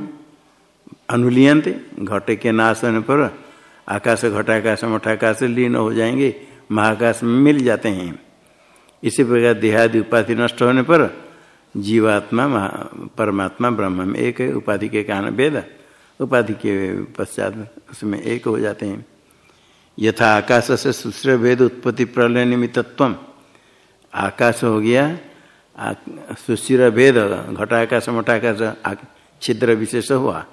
[SPEAKER 1] अनुलियंते। घटे के नाश होने पर आकाश घटाकाश, मठाकाश लीन हो जाएँगे, महाकाश में मिल जाते हैं। इसी प्रकार देहादि उपाधि नष्ट होने पर जीवात्मा परमात्मा ब्रह्म में एक उपाधि के कारण वेद। उपाधि के पश्चात उसमें एक हो जाते हैं। यथा आकाश से सुश्र वेद उत्पत्ति प्रलय निमित्तत्व आकाश हो गया सुशिर भेद घटाकाश मठाकाश छिद्र विशेष हुआ।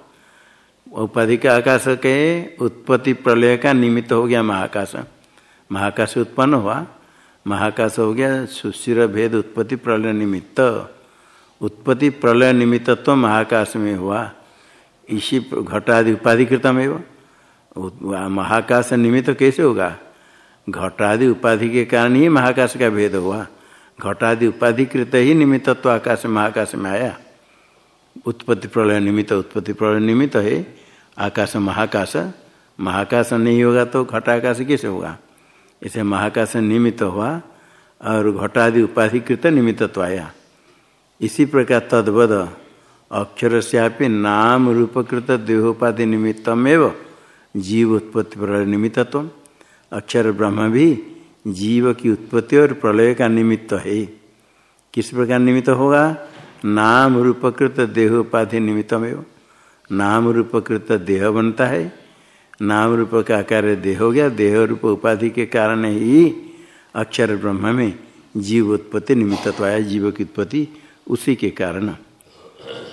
[SPEAKER 1] उपाधि का आकाश के उत्पत्ति प्रलय का निमित्त हो गया महाकाश। महाकाश उत्पन्न हुआ। महाकाश हो गया, सुशिर भेद उत्पत्ति प्रलय निमित्त। उत्पत्ति प्रलय निमित्त तो महाकाश में हुआ। इसी घटादि उपाधि कृतम एवं महाकाश निमित्त कैसे होगा? घटादि उपाधि के कारण ही महाकाश का भेद हुआ। घटादि उपाधि कृत ही निमित्त तो आकाश, महाकाश में आया। उत्पत्ति प्रलय निमित्त, उत्पत्ति प्रलय निमित्त है। आकाश, महाकाश। महाकाश नहीं होगा तो घटाकाश कैसे होगा? इसे महाकाश निमित्त हुआ और घटादि उपाधि कृत निमित्त तो आया। इसी प्रकार तद्वद अक्षर से नाम रूपकृत देहोपाधि निमित्तमेव जीव उत्पत्ति प्रलय निमित्तत्व। अक्षर ब्रह्म भी जीव की उत्पत्ति और प्रलय का निमित्त है। किस प्रकार निमित्त होगा? नाम रूपकृत देहोपाधि निमित्तमेव। नाम रूपकृत देह बनता है। नाम रूप का कार्य देह हो गया। देह रूप उपाधि के कारण ही अक्षर ब्रह्म में जीव उत्पत्ति निमित्त आया। जीव की उत्पत्ति उसी के कारण।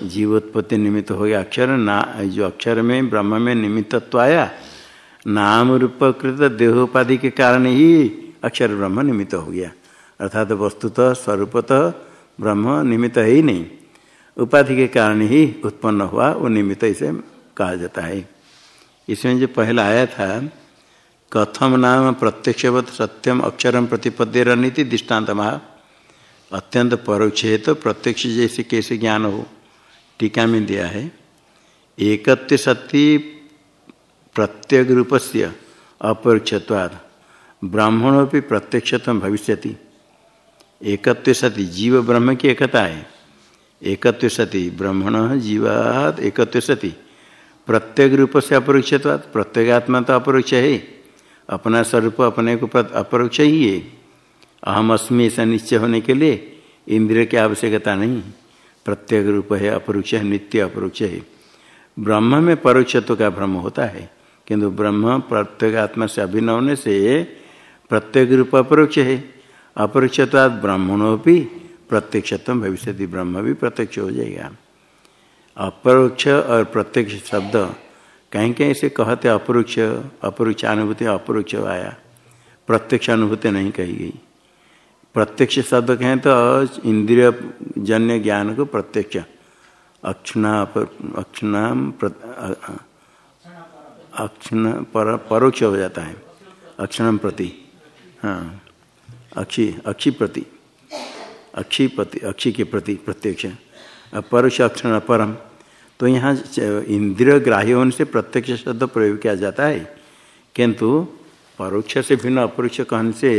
[SPEAKER 1] जीवोत्पत्ति निमित्त हो गया। अक्षर ना, जो अक्षर में, ब्रह्म में निमित्तत्व आया, नाम रूपकृत देहोपाधि के कारण ही अक्षर ब्रह्म निमित्त हो गया। अर्थात वस्तुतः, स्वरूपतः, ब्रह्म निमित्त है ही नहीं। उपाधि के कारण ही उत्पन्न हुआ, वो निमित्त इसे कहा जाता है। इसमें जो पहला आया था, कथम नाम प्रत्यक्षवत सत्यम अक्षरम प्रतिपद्य रणनीति दृष्टांत महा अत्यंत परोक्ष है तो प्रत्यक्ष जैसे कैसे ज्ञान हो। टीका में दिया है एकत्व सती प्रत्येक रूप से अपरोक्षवाद ब्राह्मणों भी प्रत्यक्षतम भविष्य एकत्व सती जीव ब्रह्म की एकता है। एकत्व सती ब्रह्मण जीवाद एकत्व सती प्रत्येक रूप से अपरोक्षित प्रत्येगात्मा तो अपरोक्ष है। अपना स्वरूप अपने को अपरोक्ष ही है। अहम अस्मी ऐसा निश्चय होने के लिए इंद्रिय की आवश्यकता नहीं। प्रत्येक रूप है, अपरोक्ष है, नित्य अपरोक्ष है। ब्रह्म में परोक्षत्व का भ्रम होता है, किंतु ब्रह्म प्रत्येक आत्मा से अभिन्न होने से प्रत्येक रूप अपरोक्ष है। अपरोक्षत्वाद ब्राह्मणों भी प्रत्यक्षत्व भविष्य ब्रह्म भी प्रत्यक्ष हो जाएगा। अपरोक्ष और प्रत्यक्ष शब्द कहीं कहीं से कहते अपरोक्ष अपरोक्ष अनुभूति अपरोक्ष आया। प्रत्यक्ष अनुभूति नहीं कही गई। प्रत्यक्ष शब्द कहें तो इंद्रिय जन्य ज्ञान को प्रत्यक्ष। अक्षणा अक्षणाम अक्षण पर परोक्ष हो जाता है। अक्षणम प्रति। हाँ। अक्षी अक्षी प्रति। अक्षी प्रति अक्षी के प्रति प्रत्यक्ष। परोक्ष अक्षण परम। तो यहाँ इंद्रिय ग्राह्य होने से प्रत्यक्ष शब्द प्रयोग किया जाता है। किंतु परोक्ष से भिन्न अपरोक्ष कहने से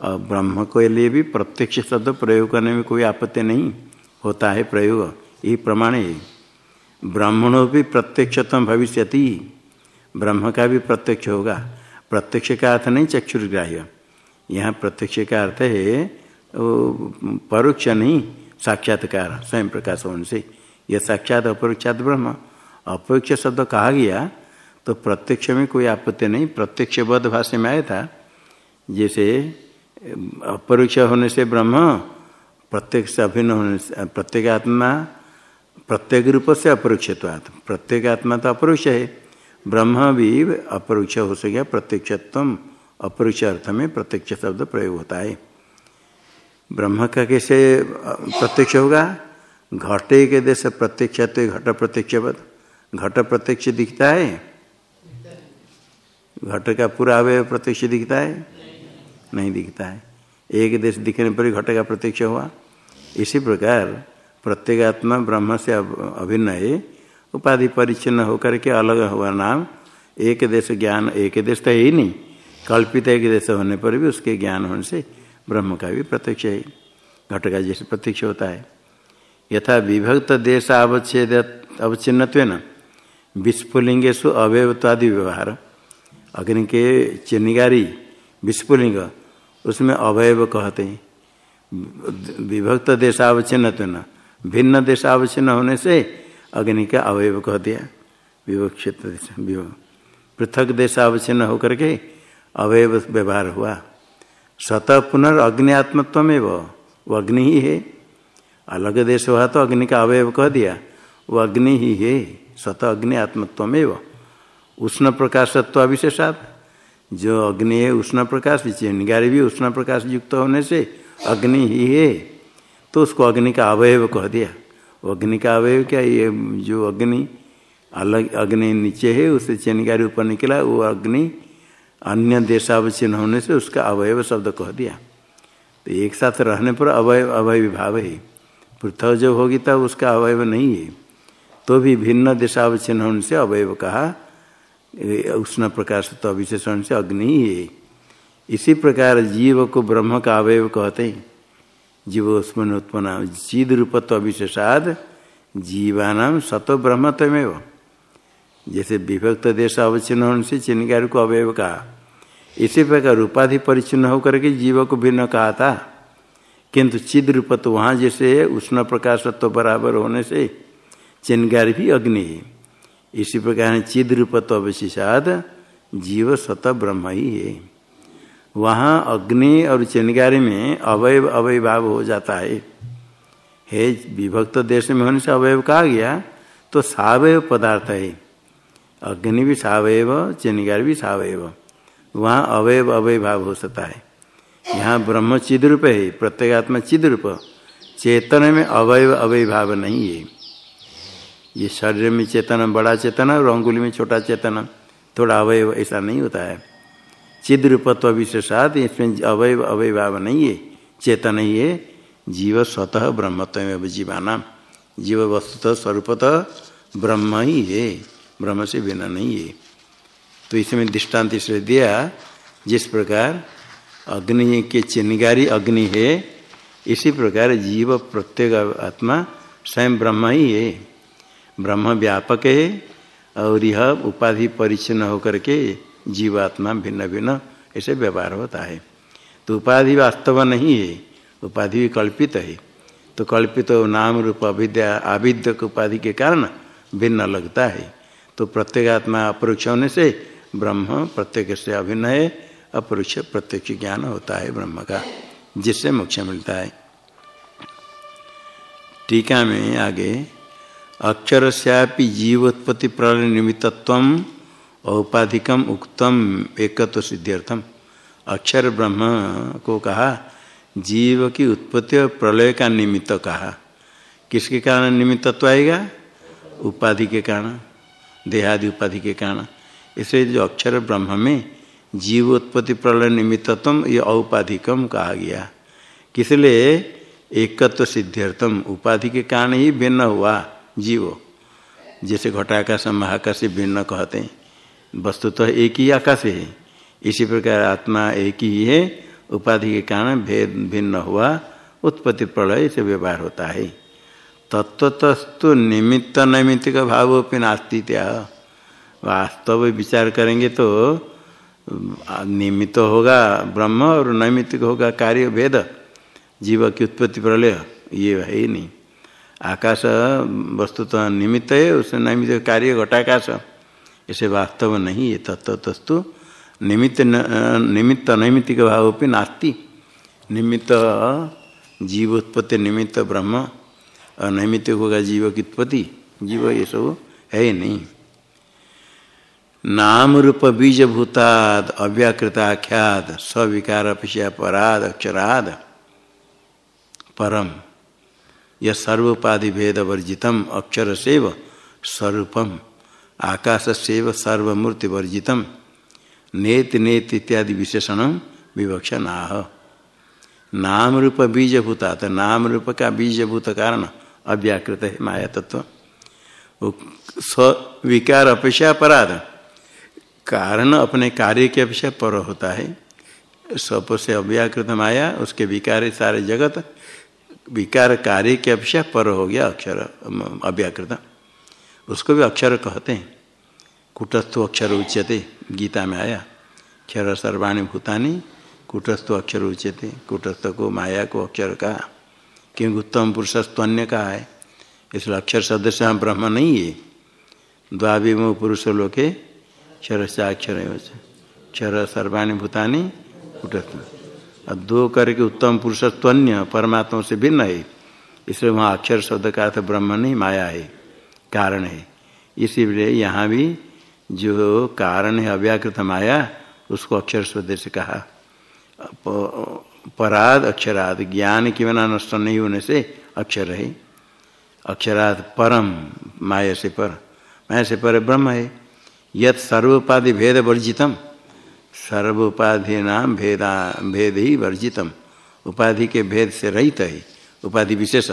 [SPEAKER 1] ब्रह्म के लिए भी प्रत्यक्ष शब्द प्रयोग करने में कोई आपत्ति नहीं, होता है प्रयोग। यही प्रमाण है। ब्राह्मणों भी प्रत्यक्षतम भविष्यति। ब्रह्म का भी प्रत्यक्ष होगा। प्रत्यक्ष का अर्थ नहीं चक्षुर्ग्राह्य। यहाँ प्रत्यक्ष का अर्थ है परोक्ष नहीं, साक्षात्कार, स्वयं प्रकाश होने से। यह साक्षात अपरोक्षात ब्रह्म। अपरोक्ष शब्द कहा गया तो प्रत्यक्ष में कोई आपत्ति नहीं। प्रत्यक्ष बद्ध भाष्य में आया था, जैसे अपरोक्ष होने से ब्रह्म, प्रत्येक से अभिन्न होने से, प्रत्येक आत्मा, प्रत्येक रूप से अपरोक्षत्वात् प्रत्येक आत्मा तो अपरोक्ष है। ब्रह्म भी अपरोक्ष हो सके प्रत्यक्षत्व अपरोक्ष अर्थ में प्रत्यक्ष शब्द प्रयोग होता है। ब्रह्म का कैसे, प्रत्यक्ष होगा? घटे के देश प्रत्यक्ष तो घट प्रत्यक्ष घट प्रत्यक्ष दिखता है। घट का पूरा अवय प्रत्यक्ष दिखता है। नहीं दिखता है। एक देश दिखने पर ही घट का प्रत्यक्ष हुआ। इसी प्रकार प्रत्येगात्मा ब्रह्म से अभिन्न है उपाधि परिचिन्न होकर के अलग हुआ नाम। एक देश ज्ञान, एक देश तो है ही नहीं। कल्पित एक देश होने पर भी उसके ज्ञान होने से ब्रह्म का भी प्रत्यक्ष है। घट का जैसे प्रत्यक्ष होता है। यथा विभक्त देश अवच्छेद अवच्छिन्न विस्फुलिंगेशु अवयवत्वादि व्यवहार। अग्नि के चिन्हगारी, विस्फुलिंग। उसमें अवयव कहते हैं। विभक्त देशावच्छिन्न तो न, भिन्न देशावच्छिन्न होने से अग्नि का अवयव कह दिया। विवक्षित पृथक देशावच्छिन्न होकर के अवयव व्यवहार हुआ। स्वतः पुनर् अग्नियात्मत्व में वो अग्नि ही है। अलग देश हुआ तो अग्नि का अवयव कह दिया। वो अग्नि ही है स्वतः अग्नि आत्मत्व में वो उष्ण प्रकाशत्व विशेषात जो अग्नि है, उष्ण प्रकाश चिंगारी भी उष्ण प्रकाश युक्त होने से अग्नि ही है। तो उसको अग्नि का अवयव कह दिया। अग्नि का अवयव क्या? ये जो अग्नि, अलग अग्नि नीचे है उससे चिंगारी ऊपर निकला, वो अग्नि अन्य देशावचिन्ह होने से उसका अवयव शब्द कह दिया। तो एक साथ रहने पर अवयव अवय भाव है। पृथक जब होगी तब उसका अवयव नहीं है। तो भी भिन्न देशावचिन्ह होने से अवयव कहा उष्ण प्रकाश तो विशेषण से अग्नि ही है। इसी प्रकार जीव को ब्रह्म का अवयव कहते हैं। जीव उसमें उत्पन्न चिद रूपत्व अविशेषाद जीवानाम सतो ब्रह्मत्वमेव। जैसे विभक्त देश अवचिन्न होने से चिन्हकार को अवयव कहा। इसी प्रकार रूपाधि परिचिन्न होकर के जीव को भिन्न कहा था। किंतु चिद रूपत्व वहाँ जैसे उष्ण प्रकाशत्व बराबर होने से चिन्हकार भी अग्नि है। इसी प्रकार चिद रूपत्व अवशिषाद जीव स्वतः ब्रह्म ही है। वहाँ अग्नि और चिन्हगारी में अवयव अवयभाव हो जाता है। हे विभक्त देश में होने से अवयव कहा गया तो सावयव पदार्थ है। अग्नि भी सावयव चिन्हगारी भी सावयव वहाँ अवयव अवयभाव हो सकता है। यहाँ ब्रह्म चिद रूप है, प्रत्येगात्मा चिद रूप चेतन में अवयव अवयभाव नहीं है। ये शरीर में चेतन, बड़ा चेतन और अंगुली में छोटा चेतन। थोड़ा अवयव ऐसा नहीं होता है। चिद रूपत्व विशेषात, इसमें अवयव अवयभाव नहीं है। चेतन ही है। जीव स्वतः ब्रह्मत्व जीवाना। जीव वस्तुतः स्वरूपतः ब्रह्म ही है। ब्रह्म से बिना नहीं है। तो इसमें दृष्टांत इसलिए दिया, जिस प्रकार अग्नि के चिन्हगारी अग्नि है, इसी प्रकार जीव प्रत्येक आत्मा स्वयं ब्रह्म ही है। ब्रह्म व्यापक है और यह उपाधि परिचन्न होकर के जीवात्मा भिन्न भिन्न ऐसे व्यवहार होता है। तो उपाधि वास्तव नहीं है, उपाधि भी कल्पित है। तो कल्पित नाम रूप अविद्या आविद्य उपाधि के कारण भिन्न लगता है। तो प्रत्येगात्मा अपरोक्ष होने से ब्रह्म प्रत्येक से अभिन्न है, अपरोक्ष प्रत्यक्ष ज्ञान होता है ब्रह्म का, जिससे मोक्ष मिलता है। टीका में आगे अक्षर जीवोत्पत्ति प्रलय निमित्तत्व औपाधिकम उक्तम एकत्व सिद्ध्यर्थम। अक्षर ब्रह्म को कहा जीव की उत्पत्ति और प्रलय का निमित्त कहा। किसके कारण निमित्तत्व आएगा? उपाधि के कारण, देहादि उपाधि के कारण। इसलिए जो अक्षर ब्रह्म में जीव उत्पत्ति प्रलय निमित्तत्व, ये औपाधिकम कहा गया। किसलिए? एकत्व सिद्ध्यर्थम। उपाधि के कारण ही भिन्न हुआ। जीव। जैसे घटाकाश महाकाश भिन्न कहते हैं। वस्तु तो एक ही आकाश है। इसी प्रकार आत्मा एक ही है। उपाधि के कारण भेद भिन्न हुआ। उत्पत्ति प्रलय से व्यवहार होता है। तत्वतस्तु निमित्त नैमित्त का भाव अपनी नास्ती वास्तव विचार करेंगे तो निमित्त होगा ब्रह्म और नैमित्तिक होगा कार्य भेद। जीव की उत्पत्ति प्रलय, ये है ही नहीं। आकाश वस्तु तो निमित्त है उससे नैमित्त कार्य घटाकाश ऐसे वास्तव नहीं है तत्वतस्तु निमित्त निमित्त नैमित्तिक भाव भी नास्ती। निमित्त जीव उत्पत्ति निमित्त ब्रह्म और नैमित्तिक होगा जीव की उत्पत्ति। जीव ये सब है ही नहीं। नाम रूप बीज भूताद अव्याकृताख्याद सविकार अपिशा पराद अक्षराद परम। यह सर्वोपाधि भेद वर्जितम अक्षर सेव स्वरूपम आकाश सेव सर्वमूर्ति वर्जितम नेत नेत इत्यादि विशेषण विवक्षा नाह नाम रूप बीजभूता तो नाम रूप का बीजभूत कारण अव्याकृत है माया तत्व स्विकार अपेक्षा अपराध कारण अपने कार्य की अपेक्षा पर होता है। सबसे अव्याकृत माया, उसके विकार सारे जगत विकार कार्य की अपेक्षा पर हो गया अक्षर अव्याकृत उसको भी अक्षर कहते हैं। कुटस्थो अक्षर उच्यते, गीता में आया। क्षर सर्वाणी भूतानी, कुटस्थ अक्षर उच्यते, कुटस्थ को माया को अक्षर कहा। क्योंकि उत्तम पुरुष स्तन्य का है। इसलिए अक्षर सदस्य हम ब्रह्म नहीं है। द्वाविमो पुरुष लोके क्षर से अक्षर क्षर सर्वाणी भूतानी, कुटस्थ। और दो करके उत्तम पुरुष स्तन्य परमात्मा से भिन्न है। इसलिए वहाँ अक्षर शब्द का अर्थ ब्रह्म नहीं, माया है, कारण है। इसीलिए यहाँ भी जो कारण है, अव्याकृत माया, उसको अक्षर शब्द से कहा। पराध अक्षराध ज्ञान के बिना नष्ट नहीं होने से अक्षर है। अक्षराध परम, माया से पर, माया से पर ब्रह्म है। यत सर्वोपाधि भेद वर्जितम। सर्वोपाधि नाम भेदा, भेद ही वर्जितम। उपाधि के भेद से रहित है। उपाधि विशेष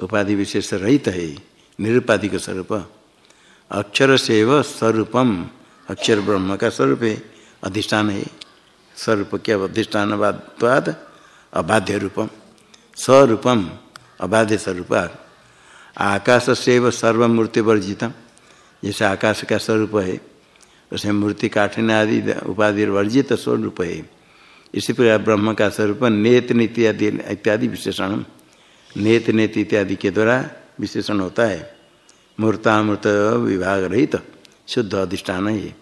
[SPEAKER 1] उपाधि विशेष रहित है। निरुपाधिक स्वरूप। अक्षर से स्वरूपम। अक्षर ब्रह्म का स्वरूप है। अधिष्ठान है। स्वरूप क्या अधिष्ठानवाद अबाध्य रूपम। स्वरूपम अबाध्य स्वरूप आकाश से सर्वमूर्ति वर्जितम। जैसे आकाश का स्वरूप है। उसमें मूर्ति काठिन आदि उपाधि वर्जित स्वरूप है। इसी प्रकार ब्रह्म का स्वरूप नेत नीति आदि इत्यादि विशेषण नेत नेति इत्यादि के द्वारा विशेषण होता है। मूर्तामृत विभाग रहित तो, शुद्ध अधिष्ठान है।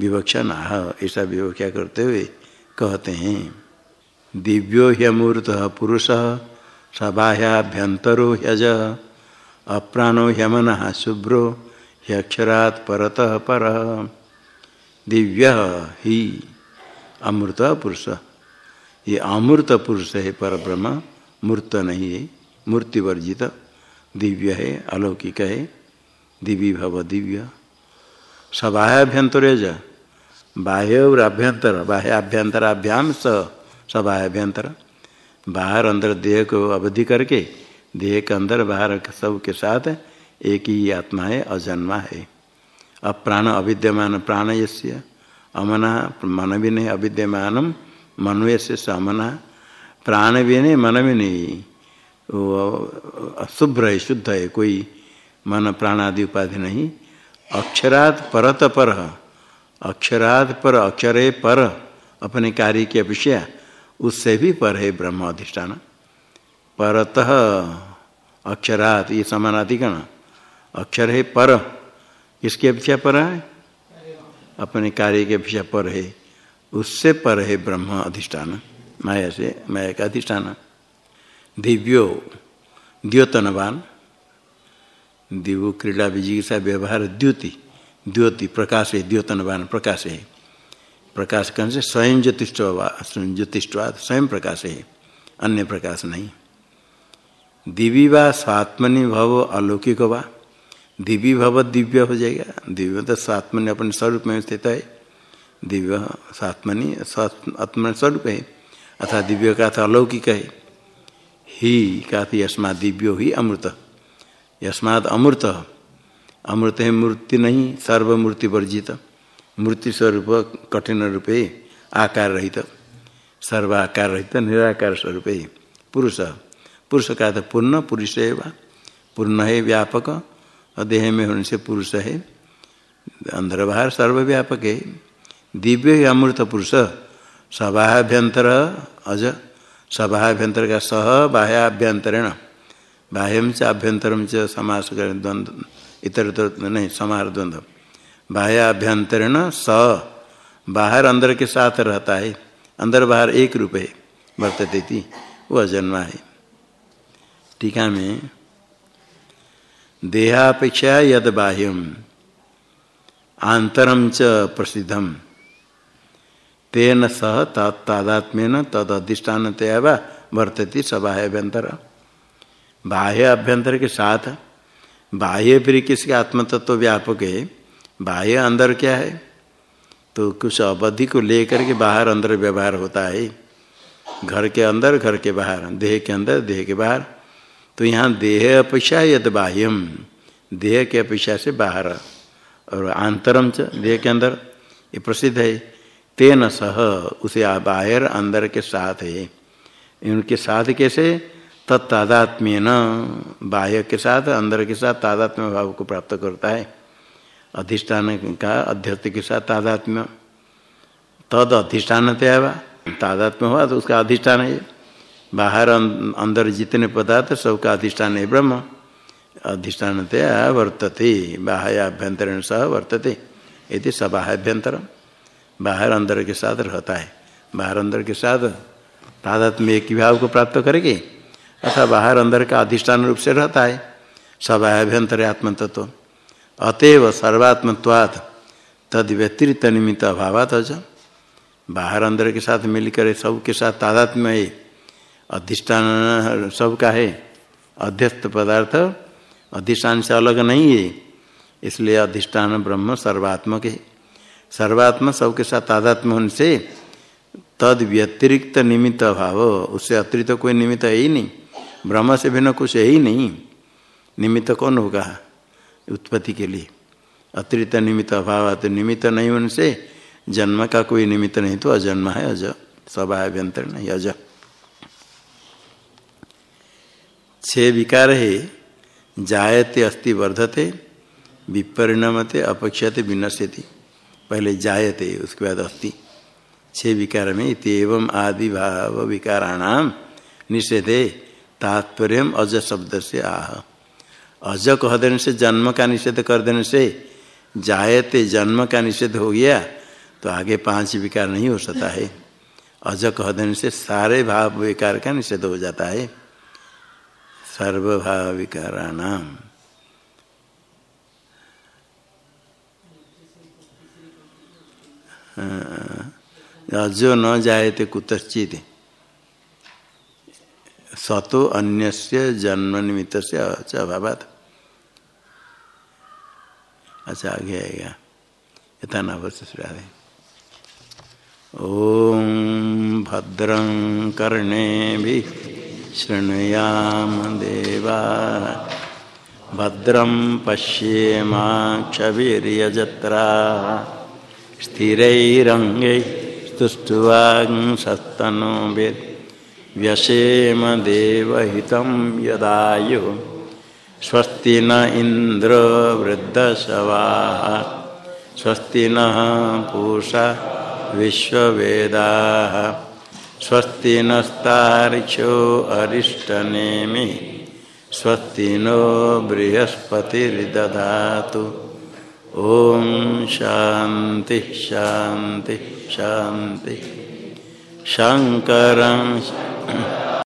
[SPEAKER 1] विवक्षा नाह ऐसा विवक्षा करते हुए कहते हैं दिव्यो ह्यमूर्त पुरुष सबाह्याभ्यंतरो ह्यज अप्राणो ह्यमन शुभ्रो ह्यक्षरात् परत पर। दिव्य ही अमृत पुरुष। ये अमृत पुरुष है पर ब्रह्म मूर्त नहीं है, मूर्ति वर्जित, दिव्य है, अलौकिक है दिव्य भव दिव्य। सबाह्याभ्यंतर बाह्य और अभ्यंतर बाह्य अभ्यंतराभ्याम स सबाह्याभ्यंतर बाहर अंदर देह को अवधि करके, देह के अंदर बाहर सब के साथ एक ही आत्मा है, अजन्मा है। अब प्राण अविद्यमान प्राण यश्य अमना मन भी नहीं अविद्यमान मनु से अमना प्राण भी नहीं मन भी नहीं शुभ्र है शुद्ध है कोई मन प्राण आदि उपाधि नहीं। अक्षरात परत पर, अक्षरात पर अक्षरे पर अपने कार्य की अपेक्षा उससे भी पर है ब्रह्म अधिष्ठान। परतः अक्षरात ये समानाधिकरण अक्षर है पर इसकी अपेक्षा पर है? अपने कार्य के अपेक्षा पर है। उससे पर है ब्रह्म अधिष्ठान। माया से, माया का अधिष्ठान। दिव्यो, द्योतनवान। दिव्यो क्रीड़ा विजिगिषा व्यवहार द्योति। द्योति प्रकाश है द्योतनवान प्रकाश। है प्रकाश कौन से? स्वयं ज्योतिष्टवाद, स्वयं प्रकाश। है अन्य प्रकाश नहीं। दिव्य व स्वात्मनि भव अलौकिक वा दिव्य भव दिव्य हो जाएगा। दिव्य तो स्वात्मनि अपने स्वरूप में स्थित है। दिव्य स्वात्मनि आत्म स्वरूप है। अथा दिव्य का था अलौकिक है। ही का यस्मात दिव्यो ही अमृत। यस्मात अमृत। अमृत है मूर्ति नहीं, सर्वमूर्ति वर्जित। मूर्ति स्वरूप कठिन रूपे आकार रहित। सर्व आकार रहित, निराकार स्वरूप। पुरुष। पुरुष का तो पूर्ण, पुरुष है पूर्ण है व्यापक। देह में होने से पुरुष है। अंदर बाहर सर्वव्यापक है। दिव्य अमृत पुरुष। सभाभ्यंतर अज। सभाभ्यंतर का सह बाह्याभ्यंतरण। बाह्यम च आभ्यंतरम च समास द्वंद्व इतर इतर नहीं, समार द्वंद्व बाह्याभ्यंतरण स। बाहर अंदर के साथ रहता है। अंदर बाहर एक रूप है। वर्तते वह जन्मा है। टीका में देहापेक्षा यद बाह्यम। आंतरम च प्रसिद्धम। तेन सह तादात्म्यन तद अधिष्ठान वर्तती सबाह्यभ्यंतर बाह्य अभ्यंतर बाह्य अभ्यंतर के साथ। बाह्य फिर किसके आत्मतत्व व्यापक है? बाह्य अंदर क्या है? तो कुछ अवधि को लेकर के बाहर अंदर व्यवहार होता है। घर के अंदर, घर के बाहर, देह के अंदर, देह के बाहर। तो यहाँ देह अपेक्षा यद बाह्यम। देह के अपेक्षा से बाहर। और आंतरम च, देह के अंदर, ये प्रसिद्ध है। तेन सह, उसे बाहर, अंदर के साथ है। उनके साथ कैसे? तत्तादात्म्य न बाह्य के साथ, अंदर के साथ तादात्म्य भाव को प्राप्त करता है। अधिष्ठान का अध्यक्ष के साथ तादात्म्य। तद अधिष्ठान त्यावा तादात्म्य हुआ तो उसका अधिष्ठान है। बाहर अं-, अंदर जितने पदार्थ सबका अधिष्ठान है ब्रह्म। अधिष्ठान तया वर्तते बाह्याभ्यंतरण सह वर्तते। यदि सबाह्यभ्यंतर बाहर अंदर के साथ रहता है। बाहर अंदर के साथ तादात्म्य एक भाव को प्राप्त करेंगे अथवा बाहर अंदर का अधिष्ठान रूप से रहता है। सबाह्यभ्यंतर आत्म तत्व अतएव सर्वात्मत्वात् तद व्यतिरिक्त निमित्त अभावात अज बाहर अंदर के साथ मिलकर सबके साथ तादात्म्य अधिष्ठान सबका है। अध्यस्त पदार्थ, अधिष्ठान से अलग नहीं है। इसलिए अधिष्ठान ब्रह्म सर्वात्मक है। सर्वात्म सबके साथ तादात्म्य होने से तद व्यतिरिक्त निमित्त अभाव उससे अतिरिक्त कोई निमित्त है ही नहीं। ब्रह्म से भिन्न कुछ है ही नहीं। निमित्त कौन होगा उत्पत्ति के लिए? अतिरिक्त निमित्त अभाव तो निमित्त नहीं होने से जन्म का कोई निमित्त नहीं तो अजन्म है, अज सभाभ्यंतर नहीं, अज। छह विकार है जायते अस्ति वर्धते, विपरिणमते अपेक्षते विनश्यति। पहले जायते, उसके बाद अस्ति। छह विकार में इतम आदि भाव विकाराणाम निषेधे तात्पर्य अज शब्द से आह। अज कह देने से जन्म का निषेध कर देने से जायते जन्म का निषेध हो गया तो आगे पाँच विकार नहीं हो सकता है। अज कह देने से सारे भाव विकार का निषेध हो जाता है। सर्वभाव विकाराणाम अजो न जायते कुतश्चित। सतो अन्य जन्म निमित्त से अभाव अच्छा आगे आएगा इतना अवश्य ओम भद्रं कर्णे भी शृणुयाम देवा भद्रं पश्येमाक्षवीर्यजत्रा स्थिरैरङ्गैः स्तुष्टुवांसस्तनोभिर्व्यसेम देवहितं यदायुः। स्वस्ति न इंद्र वृद्धशवा। स्वस्ति न पूषा विश्ववेदा। स्वस्ति नस्तार्क्ष्यो अरिष्टनेमि। स्वस्ति नो बृहस्पतिर्दधातु ओम शांति शांति शांति शंकर